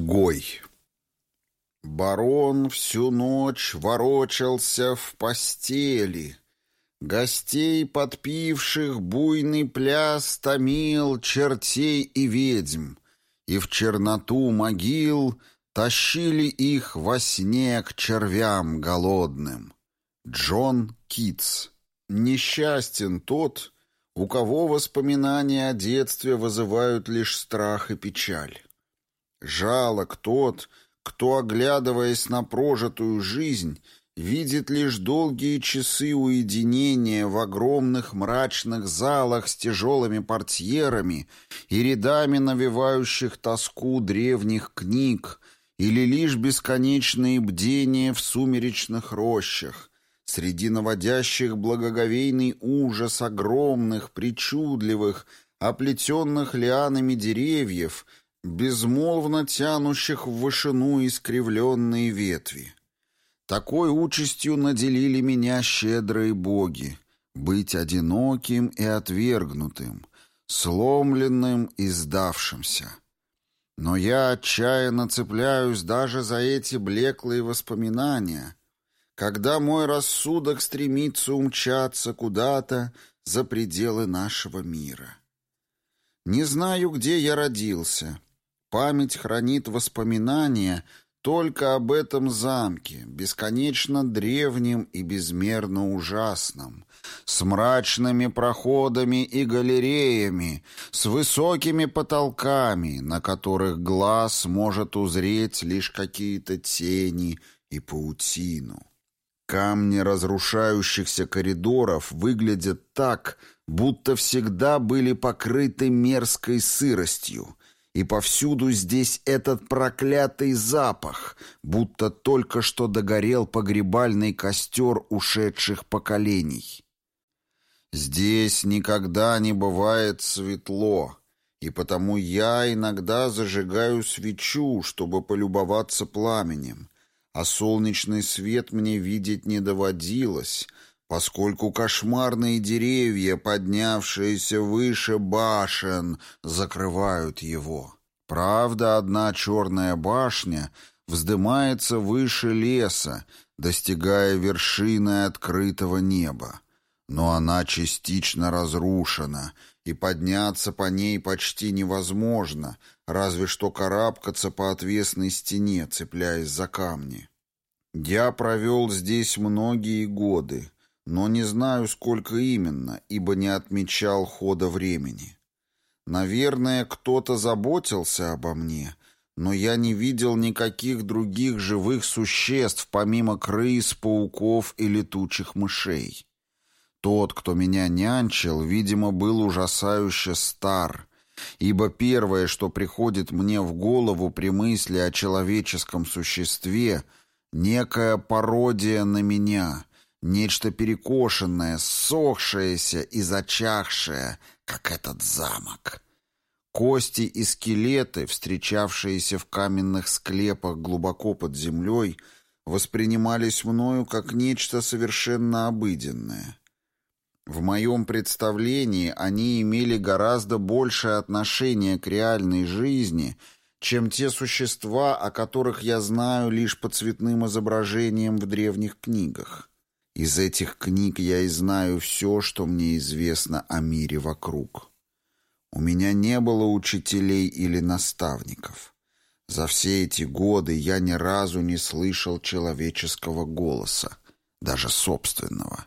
Изгой. Барон всю ночь ворочался в постели. Гостей, подпивших, буйный пляс томил чертей и ведьм, и в черноту могил тащили их во сне к червям голодным. Джон Китс. Несчастен тот, у кого воспоминания о детстве вызывают лишь страх и печаль. Жалок тот, кто, оглядываясь на прожитую жизнь, видит лишь долгие часы уединения в огромных мрачных залах с тяжелыми портьерами и рядами навевающих тоску древних книг, или лишь бесконечные бдения в сумеречных рощах, среди наводящих благоговейный ужас огромных, причудливых, оплетенных лианами деревьев — безмолвно тянущих в вышину искривленные ветви. Такой участью наделили меня щедрые боги — быть одиноким и отвергнутым, сломленным и сдавшимся. Но я отчаянно цепляюсь даже за эти блеклые воспоминания, когда мой рассудок стремится умчаться куда-то за пределы нашего мира. Не знаю, где я родился — Память хранит воспоминания только об этом замке, бесконечно древнем и безмерно ужасном, с мрачными проходами и галереями, с высокими потолками, на которых глаз может узреть лишь какие-то тени и паутину. Камни разрушающихся коридоров выглядят так, будто всегда были покрыты мерзкой сыростью, и повсюду здесь этот проклятый запах, будто только что догорел погребальный костер ушедших поколений. Здесь никогда не бывает светло, и потому я иногда зажигаю свечу, чтобы полюбоваться пламенем, а солнечный свет мне видеть не доводилось — поскольку кошмарные деревья, поднявшиеся выше башен, закрывают его. Правда, одна черная башня вздымается выше леса, достигая вершины открытого неба. Но она частично разрушена, и подняться по ней почти невозможно, разве что карабкаться по отвесной стене, цепляясь за камни. Я провел здесь многие годы, но не знаю, сколько именно, ибо не отмечал хода времени. Наверное, кто-то заботился обо мне, но я не видел никаких других живых существ, помимо крыс, пауков и летучих мышей. Тот, кто меня нянчил, видимо, был ужасающе стар, ибо первое, что приходит мне в голову при мысли о человеческом существе, некая пародия на меня — Нечто перекошенное, сохшееся и зачахшее, как этот замок. Кости и скелеты, встречавшиеся в каменных склепах глубоко под землей, воспринимались мною как нечто совершенно обыденное. В моем представлении они имели гораздо большее отношение к реальной жизни, чем те существа, о которых я знаю лишь по цветным изображениям в древних книгах. Из этих книг я и знаю все, что мне известно о мире вокруг. У меня не было учителей или наставников. За все эти годы я ни разу не слышал человеческого голоса, даже собственного.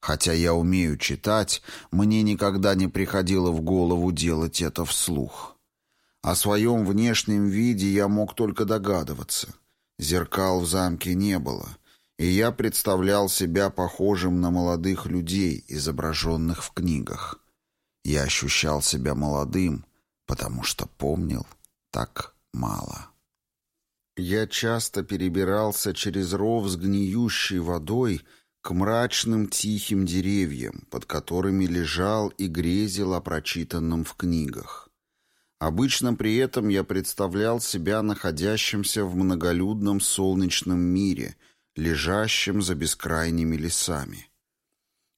Хотя я умею читать, мне никогда не приходило в голову делать это вслух. О своем внешнем виде я мог только догадываться. Зеркал в замке не было — и я представлял себя похожим на молодых людей, изображенных в книгах. Я ощущал себя молодым, потому что помнил так мало. Я часто перебирался через ров с гниющей водой к мрачным тихим деревьям, под которыми лежал и грезил о прочитанном в книгах. Обычно при этом я представлял себя находящимся в многолюдном солнечном мире — лежащим за бескрайними лесами.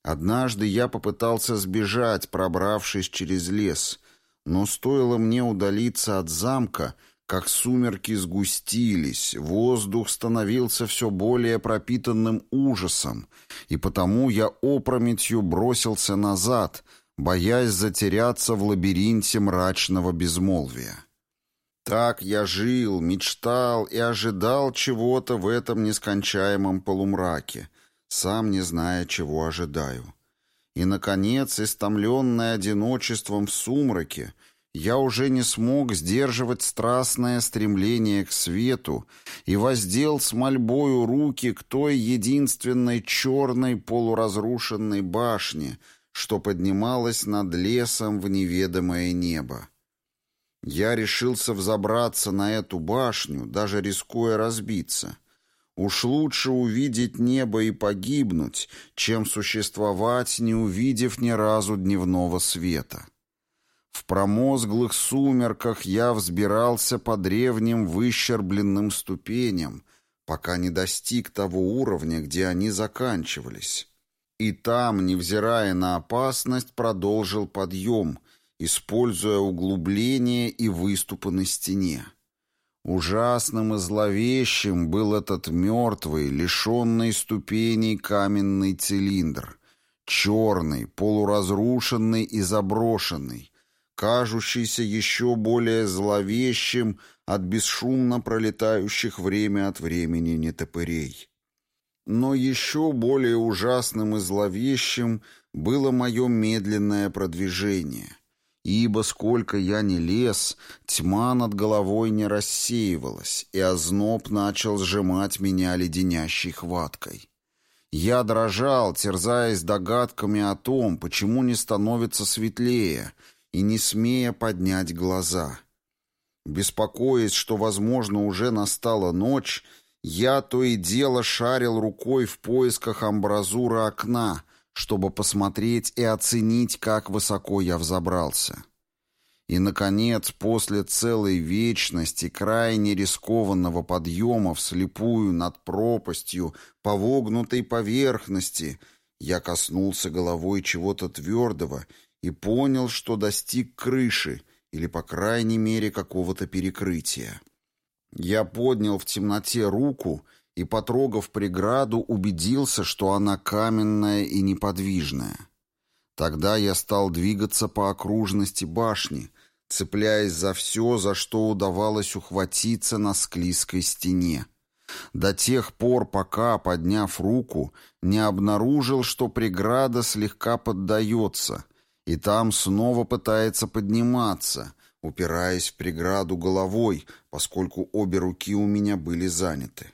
Однажды я попытался сбежать, пробравшись через лес, но стоило мне удалиться от замка, как сумерки сгустились, воздух становился все более пропитанным ужасом, и потому я опрометью бросился назад, боясь затеряться в лабиринте мрачного безмолвия. Так я жил, мечтал и ожидал чего-то в этом нескончаемом полумраке, сам не зная, чего ожидаю. И, наконец, истомленный одиночеством в сумраке, я уже не смог сдерживать страстное стремление к свету и воздел с мольбою руки к той единственной черной полуразрушенной башне, что поднималась над лесом в неведомое небо. Я решился взобраться на эту башню, даже рискуя разбиться. Уж лучше увидеть небо и погибнуть, чем существовать, не увидев ни разу дневного света. В промозглых сумерках я взбирался по древним выщербленным ступеням, пока не достиг того уровня, где они заканчивались. И там, невзирая на опасность, продолжил подъем, используя углубление и выступы на стене. Ужасным и зловещим был этот мертвый, лишенный ступеней каменный цилиндр, черный, полуразрушенный и заброшенный, кажущийся еще более зловещим от бесшумно пролетающих время от времени нетопырей. Но еще более ужасным и зловещим было мое медленное продвижение, ибо сколько я ни лез, тьма над головой не рассеивалась, и озноб начал сжимать меня леденящей хваткой. Я дрожал, терзаясь догадками о том, почему не становится светлее — и не смея поднять глаза. Беспокоясь, что, возможно, уже настала ночь, я то и дело шарил рукой в поисках амбразуры окна, чтобы посмотреть и оценить, как высоко я взобрался. И, наконец, после целой вечности крайне рискованного подъема вслепую над пропастью по вогнутой поверхности, я коснулся головой чего-то твердого и понял, что достиг крыши или, по крайней мере, какого-то перекрытия. Я поднял в темноте руку и, потрогав преграду, убедился, что она каменная и неподвижная. Тогда я стал двигаться по окружности башни, цепляясь за все, за что удавалось ухватиться на склизкой стене. До тех пор, пока, подняв руку, не обнаружил, что преграда слегка поддается — и там снова пытается подниматься, упираясь в преграду головой, поскольку обе руки у меня были заняты.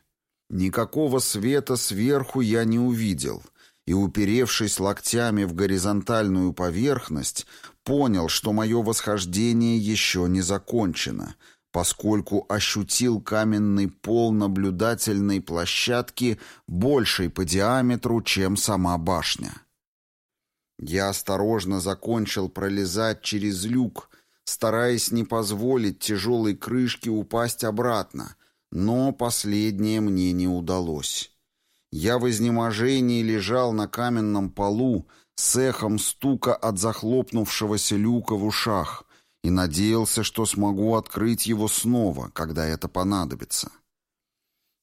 Никакого света сверху я не увидел, и, уперевшись локтями в горизонтальную поверхность, понял, что мое восхождение еще не закончено, поскольку ощутил каменный пол наблюдательной площадки большей по диаметру, чем сама башня. Я осторожно закончил пролезать через люк, стараясь не позволить тяжелой крышке упасть обратно, но последнее мне не удалось. Я в изнеможении лежал на каменном полу с эхом стука от захлопнувшегося люка в ушах и надеялся, что смогу открыть его снова, когда это понадобится.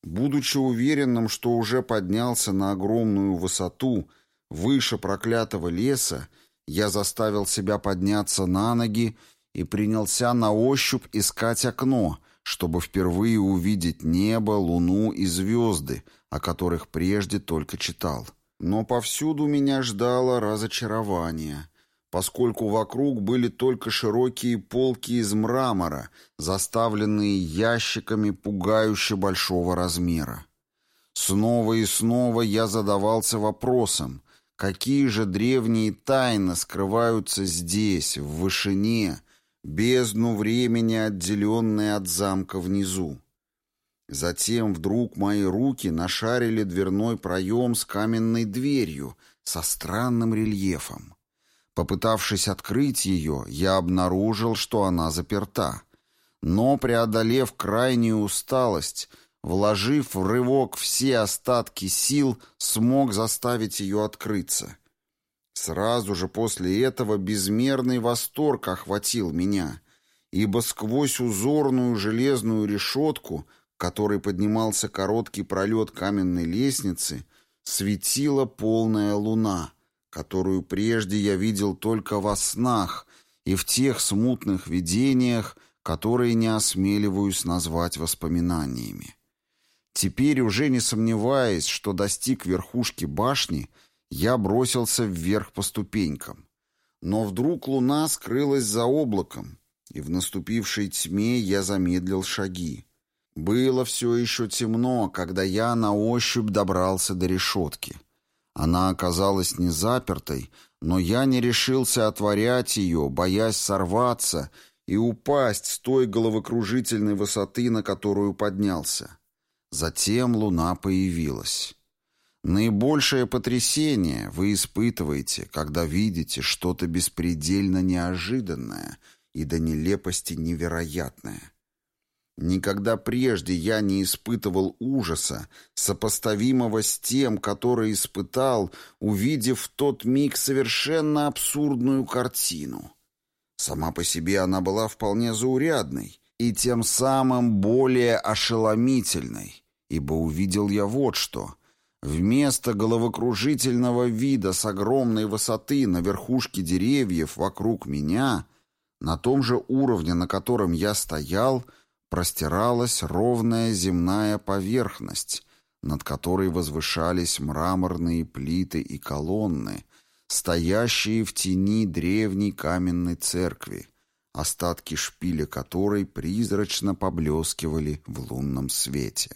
Будучи уверенным, что уже поднялся на огромную высоту, выше проклятого леса, я заставил себя подняться на ноги и принялся на ощупь искать окно, чтобы впервые увидеть небо, луну и звезды, о которых прежде только читал. Но повсюду меня ждало разочарование, поскольку вокруг были только широкие полки из мрамора, заставленные ящиками пугающе большого размера. Снова и снова я задавался вопросом, Какие же древние тайны скрываются здесь, в вышине, бездну времени, отделенной от замка внизу? Затем вдруг мои руки нашарили дверной проем с каменной дверью, со странным рельефом. Попытавшись открыть ее, я обнаружил, что она заперта. Но, преодолев крайнюю усталость, вложив в рывок все остатки сил, смог заставить ее открыться. Сразу же после этого безмерный восторг охватил меня, ибо сквозь узорную железную решетку, которой поднимался короткий пролет каменной лестницы, светила полная луна, которую прежде я видел только во снах и в тех смутных видениях, которые не осмеливаюсь назвать воспоминаниями. Теперь, уже не сомневаясь, что достиг верхушки башни, я бросился вверх по ступенькам. Но вдруг луна скрылась за облаком, и в наступившей тьме я замедлил шаги. Было все еще темно, когда я на ощупь добрался до решетки. Она оказалась не запертой, но я не решился отворять ее, боясь сорваться и упасть с той головокружительной высоты, на которую поднялся. Затем луна появилась. Наибольшее потрясение вы испытываете, когда видите что-то беспредельно неожиданное и до нелепости невероятное. Никогда прежде я не испытывал ужаса, сопоставимого с тем, который испытал, увидев в тот миг совершенно абсурдную картину. Сама по себе она была вполне заурядной и тем самым более ошеломительной, ибо увидел я вот что. Вместо головокружительного вида с огромной высоты на верхушке деревьев вокруг меня, на том же уровне, на котором я стоял, простиралась ровная земная поверхность, над которой возвышались мраморные плиты и колонны, стоящие в тени древней каменной церкви, остатки шпиля которой призрачно поблескивали в лунном свете.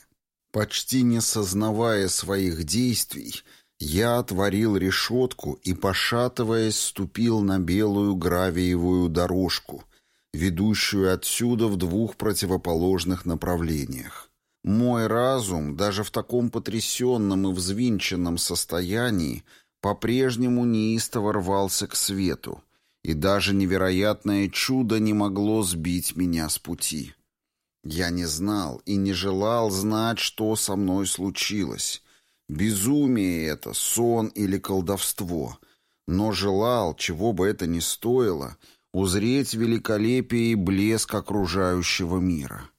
Почти не сознавая своих действий, я отворил решетку и, пошатываясь, ступил на белую гравиевую дорожку, ведущую отсюда в двух противоположных направлениях. Мой разум, даже в таком потрясенном и взвинченном состоянии, по-прежнему неистово рвался к свету, и даже невероятное чудо не могло сбить меня с пути. Я не знал и не желал знать, что со мной случилось. Безумие это, сон или колдовство. Но желал, чего бы это ни стоило, узреть великолепие и блеск окружающего мира.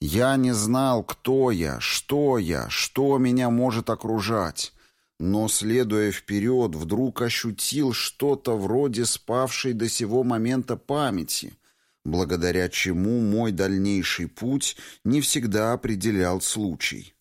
Я не знал, кто я, что я, что меня может окружать, но, следуя вперед, вдруг ощутил что-то вроде спавшей до сего момента памяти, благодаря чему мой дальнейший путь не всегда определял случай.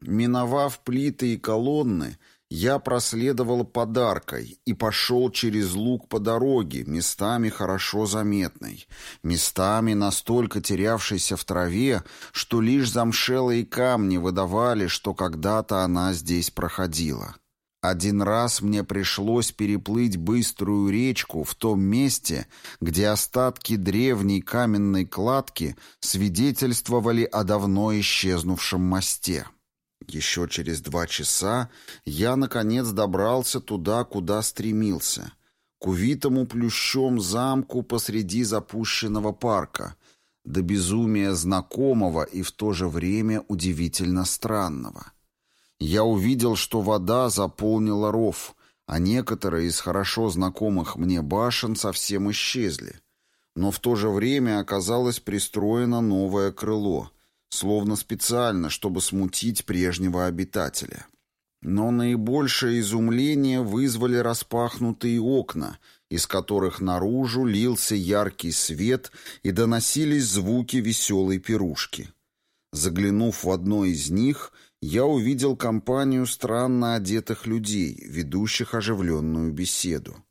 Миновав плиты и колонны, я проследовал подаркой и пошел через луг по дороге, местами хорошо заметной, местами настолько терявшейся в траве, что лишь замшелые камни выдавали, что когда-то она здесь проходила. Один раз мне пришлось переплыть быструю речку в том месте, где остатки древней каменной кладки свидетельствовали о давно исчезнувшем мосте. Еще через два часа я, наконец, добрался туда, куда стремился, к увитому плющом замку посреди запущенного парка, до безумия знакомого и в то же время удивительно странного. Я увидел, что вода заполнила ров, а некоторые из хорошо знакомых мне башен совсем исчезли. Но в то же время оказалось пристроено новое крыло — словно специально, чтобы смутить прежнего обитателя. Но наибольшее изумление вызвали распахнутые окна, из которых наружу лился яркий свет и доносились звуки веселой пирушки. Заглянув в одно из них, я увидел компанию странно одетых людей, ведущих оживленную беседу.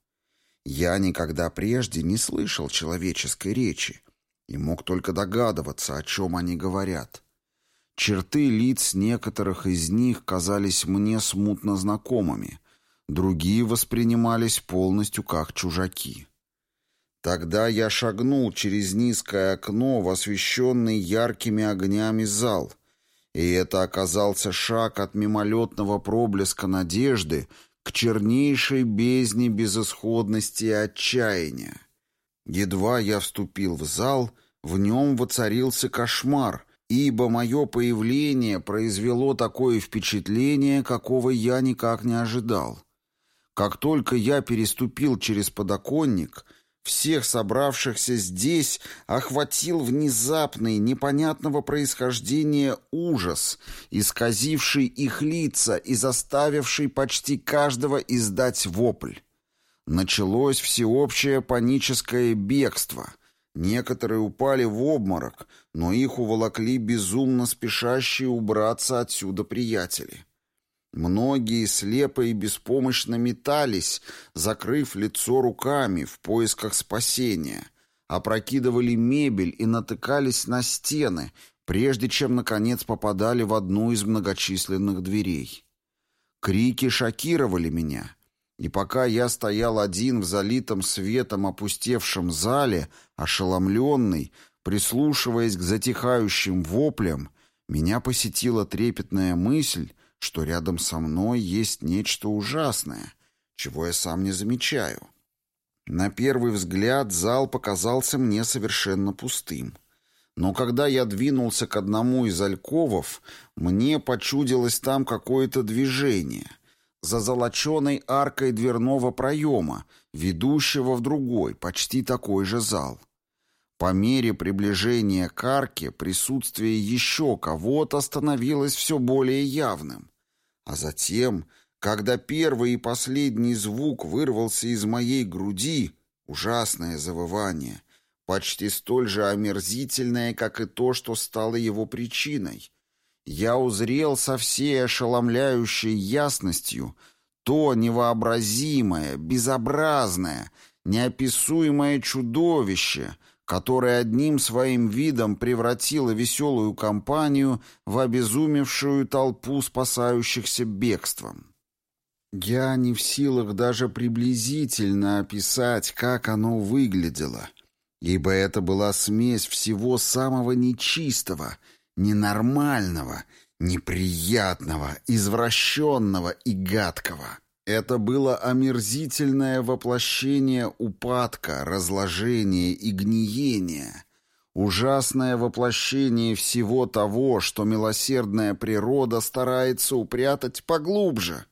Я никогда прежде не слышал человеческой речи, и мог только догадываться, о чем они говорят. Черты лиц некоторых из них казались мне смутно знакомыми, другие воспринимались полностью как чужаки. Тогда я шагнул через низкое окно в освещенный яркими огнями зал, и это оказался шаг от мимолетного проблеска надежды к чернейшей бездне безысходности и отчаяния. Едва я вступил в зал, в нем воцарился кошмар, ибо мое появление произвело такое впечатление, какого я никак не ожидал. Как только я переступил через подоконник, Всех собравшихся здесь охватил внезапный, непонятного происхождения ужас, исказивший их лица и заставивший почти каждого издать вопль. Началось всеобщее паническое бегство. Некоторые упали в обморок, но их уволокли безумно спешащие убраться отсюда приятели. Многие слепо и беспомощно метались, закрыв лицо руками в поисках спасения, опрокидывали мебель и натыкались на стены, прежде чем, наконец, попадали в одну из многочисленных дверей. Крики шокировали меня, и пока я стоял один в залитом светом опустевшем зале, ошеломленный, прислушиваясь к затихающим воплям, меня посетила трепетная мысль, что рядом со мной есть нечто ужасное, чего я сам не замечаю. На первый взгляд зал показался мне совершенно пустым. Но когда я двинулся к одному из альковов, мне почудилось там какое-то движение за золоченой аркой дверного проема, ведущего в другой, почти такой же зал. По мере приближения к арке присутствие еще кого-то становилось все более явным. А затем, когда первый и последний звук вырвался из моей груди, ужасное завывание, почти столь же омерзительное, как и то, что стало его причиной, я узрел со всей ошеломляющей ясностью то невообразимое, безобразное, неописуемое чудовище — которая одним своим видом превратила веселую компанию в обезумевшую толпу спасающихся бегством. Я не в силах даже приблизительно описать, как оно выглядело, ибо это была смесь всего самого нечистого, ненормального, неприятного, извращенного и гадкого — это было омерзительное воплощение упадка, разложения и гниения, ужасное воплощение всего того, что милосердная природа старается упрятать поглубже.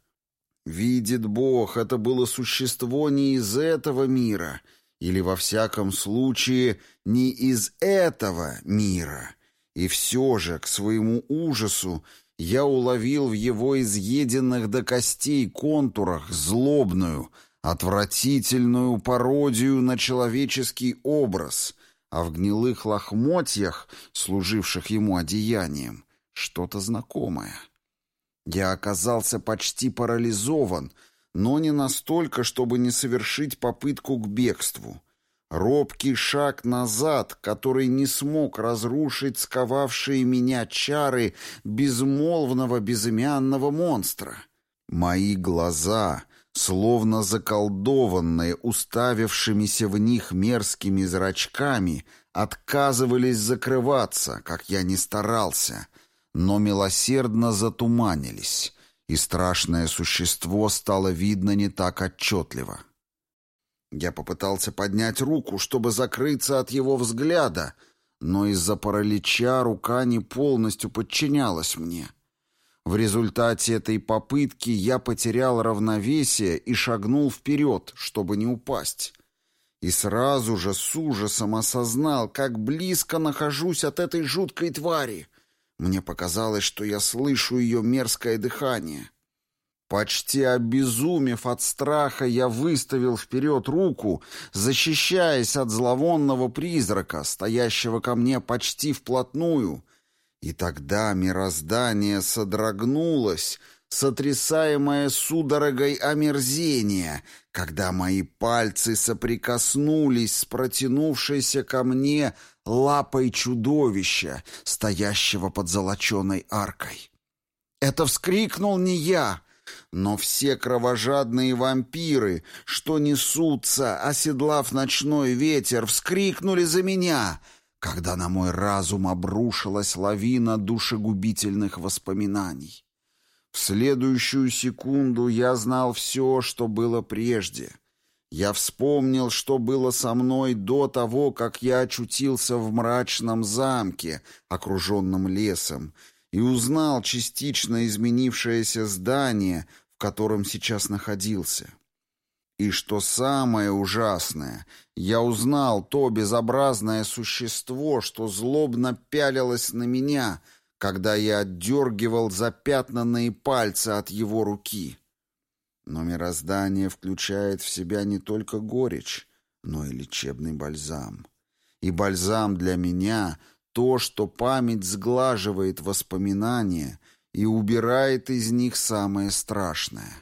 Видит Бог, это было существо не из этого мира, или, во всяком случае, не из этого мира. И все же, к своему ужасу, я уловил в его изъеденных до костей контурах злобную, отвратительную пародию на человеческий образ, а в гнилых лохмотьях, служивших ему одеянием, что-то знакомое. Я оказался почти парализован, но не настолько, чтобы не совершить попытку к бегству — Робкий шаг назад, который не смог разрушить сковавшие меня чары безмолвного безымянного монстра. Мои глаза, словно заколдованные, уставившимися в них мерзкими зрачками, отказывались закрываться, как я не старался, но милосердно затуманились, и страшное существо стало видно не так отчетливо. Я попытался поднять руку, чтобы закрыться от его взгляда, но из-за паралича рука не полностью подчинялась мне. В результате этой попытки я потерял равновесие и шагнул вперед, чтобы не упасть. И сразу же с ужасом осознал, как близко нахожусь от этой жуткой твари. Мне показалось, что я слышу ее мерзкое дыхание. Почти обезумев от страха, я выставил вперед руку, защищаясь от зловонного призрака, стоящего ко мне почти вплотную. И тогда мироздание содрогнулось, сотрясаемое судорогой омерзения, когда мои пальцы соприкоснулись с протянувшейся ко мне лапой чудовища, стоящего под золоченой аркой. Это вскрикнул не я — но все кровожадные вампиры, что несутся, оседлав ночной ветер, вскрикнули за меня, когда на мой разум обрушилась лавина душегубительных воспоминаний. В следующую секунду я знал все, что было прежде. Я вспомнил, что было со мной до того, как я очутился в мрачном замке, окруженном лесом, и узнал частично изменившееся здание, в котором сейчас находился. И что самое ужасное, я узнал то безобразное существо, что злобно пялилось на меня, когда я отдергивал запятнанные пальцы от его руки. Но мироздание включает в себя не только горечь, но и лечебный бальзам. И бальзам для меня — то, что память сглаживает воспоминания и убирает из них самое страшное.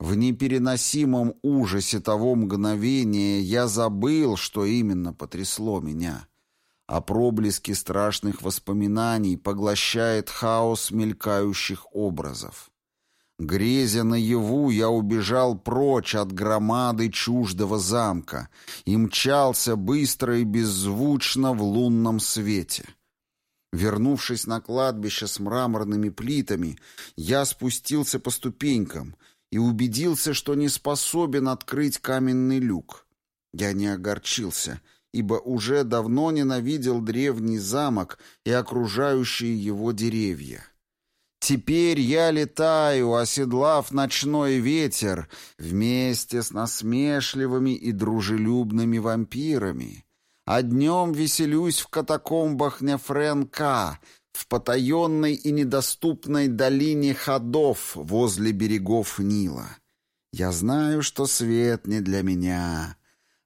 В непереносимом ужасе того мгновения я забыл, что именно потрясло меня. А проблески страшных воспоминаний поглощает хаос мелькающих образов. Грезя наяву, я убежал прочь от громады чуждого замка и мчался быстро и беззвучно в лунном свете. Вернувшись на кладбище с мраморными плитами, я спустился по ступенькам и убедился, что не способен открыть каменный люк. Я не огорчился, ибо уже давно ненавидел древний замок и окружающие его деревья. Теперь я летаю, оседлав ночной ветер, вместе с насмешливыми и дружелюбными вампирами. А днем веселюсь в катакомбах Нефренка, в потаенной и недоступной долине ходов возле берегов Нила. Я знаю, что свет не для меня,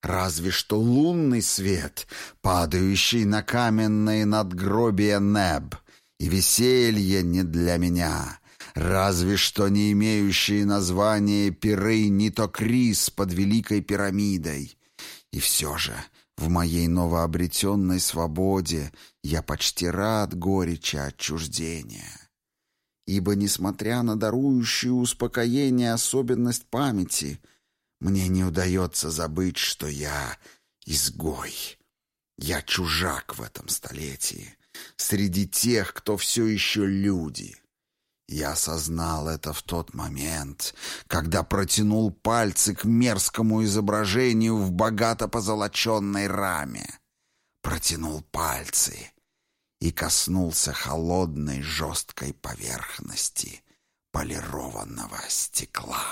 разве что лунный свет, падающий на каменные надгробия Неб — и веселье не для меня, разве что не имеющие название пиры Нитокрис под Великой пирамидой. И все же в моей новообретенной свободе я почти рад горечи отчуждения. Ибо, несмотря на дарующую успокоение особенность памяти, мне не удается забыть, что я изгой. Я чужак в этом столетии, среди тех, кто все еще люди. Я осознал это в тот момент, когда протянул пальцы к мерзкому изображению в богато позолоченной раме. Протянул пальцы и коснулся холодной жесткой поверхности полированного стекла.